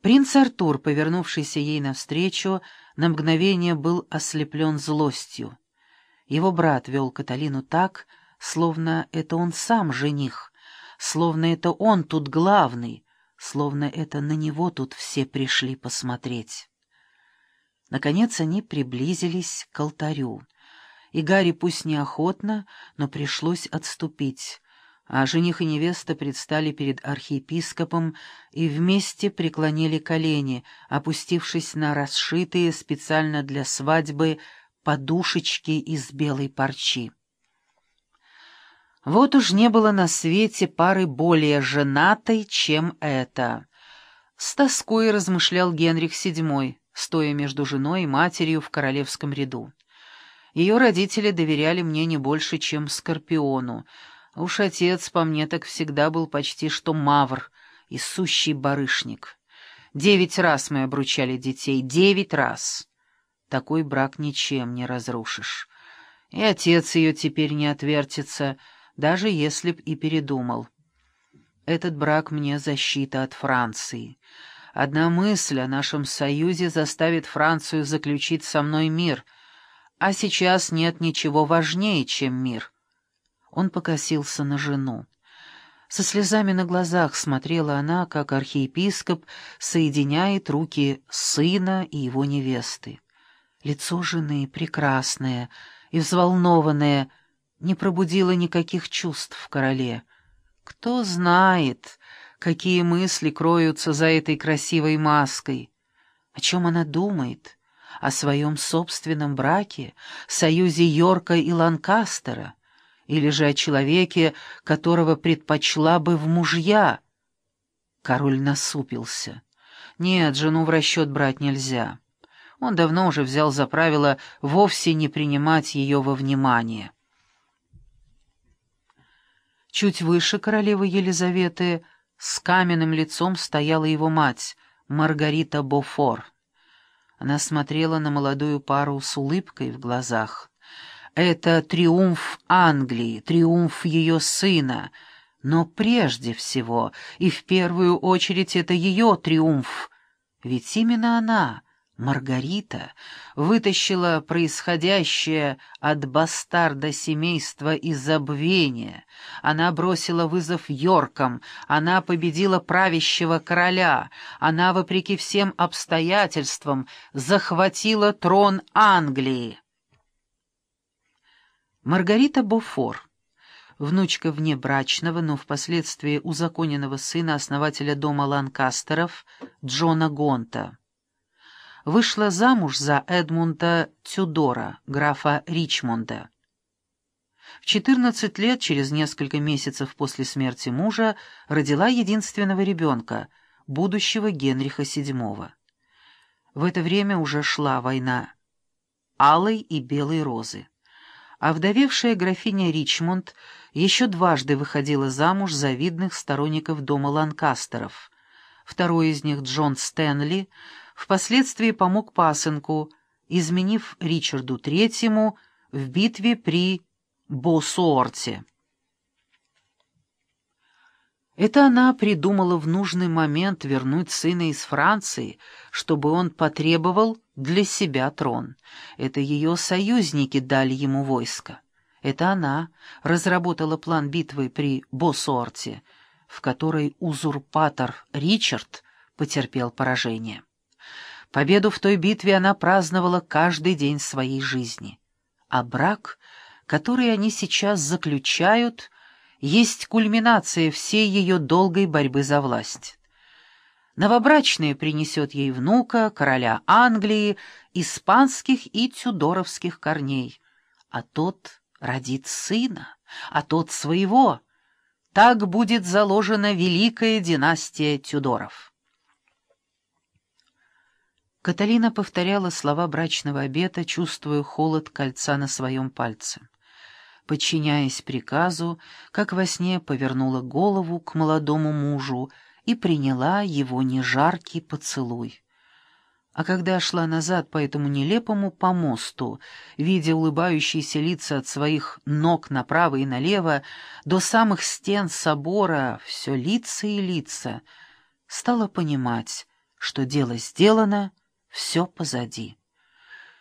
Принц Артур, повернувшийся ей навстречу, на мгновение был ослеплен злостью. Его брат вел Каталину так, словно это он сам жених, словно это он тут главный, словно это на него тут все пришли посмотреть. Наконец они приблизились к алтарю, и Гарри пусть неохотно, но пришлось отступить, а жених и невеста предстали перед архиепископом и вместе преклонили колени, опустившись на расшитые специально для свадьбы подушечки из белой парчи. Вот уж не было на свете пары более женатой, чем эта. С тоской размышлял Генрих VII, стоя между женой и матерью в королевском ряду. Ее родители доверяли мне не больше, чем Скорпиону — Уж отец по мне так всегда был почти что мавр и сущий барышник. Девять раз мы обручали детей, девять раз. Такой брак ничем не разрушишь. И отец ее теперь не отвертится, даже если б и передумал. Этот брак мне защита от Франции. Одна мысль о нашем союзе заставит Францию заключить со мной мир, а сейчас нет ничего важнее, чем мир». Он покосился на жену. Со слезами на глазах смотрела она, как архиепископ соединяет руки сына и его невесты. Лицо жены, прекрасное и взволнованное, не пробудило никаких чувств в короле. Кто знает, какие мысли кроются за этой красивой маской. О чем она думает? О своем собственном браке, союзе Йорка и Ланкастера? Или же о человеке, которого предпочла бы в мужья. Король насупился. Нет, жену в расчет брать нельзя. Он давно уже взял за правило вовсе не принимать ее во внимание. Чуть выше королевы Елизаветы с каменным лицом стояла его мать, Маргарита Бофор. Она смотрела на молодую пару с улыбкой в глазах. Это триумф Англии, триумф ее сына. Но прежде всего и в первую очередь это ее триумф. Ведь именно она, Маргарита, вытащила происходящее от бастарда семейства из забвения. Она бросила вызов Йоркам, она победила правящего короля, она, вопреки всем обстоятельствам, захватила трон Англии. Маргарита Бофор, внучка внебрачного, но впоследствии узаконенного сына основателя дома Ланкастеров Джона Гонта. Вышла замуж за Эдмунда Тюдора, графа Ричмонда. В 14 лет, через несколько месяцев после смерти мужа, родила единственного ребенка, будущего Генриха VII. В это время уже шла война Алой и Белой Розы а вдовевшая графиня Ричмонд еще дважды выходила замуж за видных сторонников дома Ланкастеров. Второй из них, Джон Стэнли, впоследствии помог пасынку, изменив Ричарду Третьему в битве при Босуорте. Это она придумала в нужный момент вернуть сына из Франции, чтобы он потребовал для себя трон. Это ее союзники дали ему войско. Это она разработала план битвы при Босуорте, в которой узурпатор Ричард потерпел поражение. Победу в той битве она праздновала каждый день своей жизни. А брак, который они сейчас заключают, есть кульминация всей ее долгой борьбы за власть. Новобрачная принесет ей внука, короля Англии, испанских и тюдоровских корней, а тот родит сына, а тот своего. Так будет заложена великая династия Тюдоров. Каталина повторяла слова брачного обета, чувствуя холод кольца на своем пальце. Подчиняясь приказу, как во сне повернула голову к молодому мужу, и приняла его нежаркий поцелуй. А когда шла назад по этому нелепому помосту, видя улыбающиеся лица от своих ног направо и налево, до самых стен собора все лица и лица, стала понимать, что дело сделано, все позади.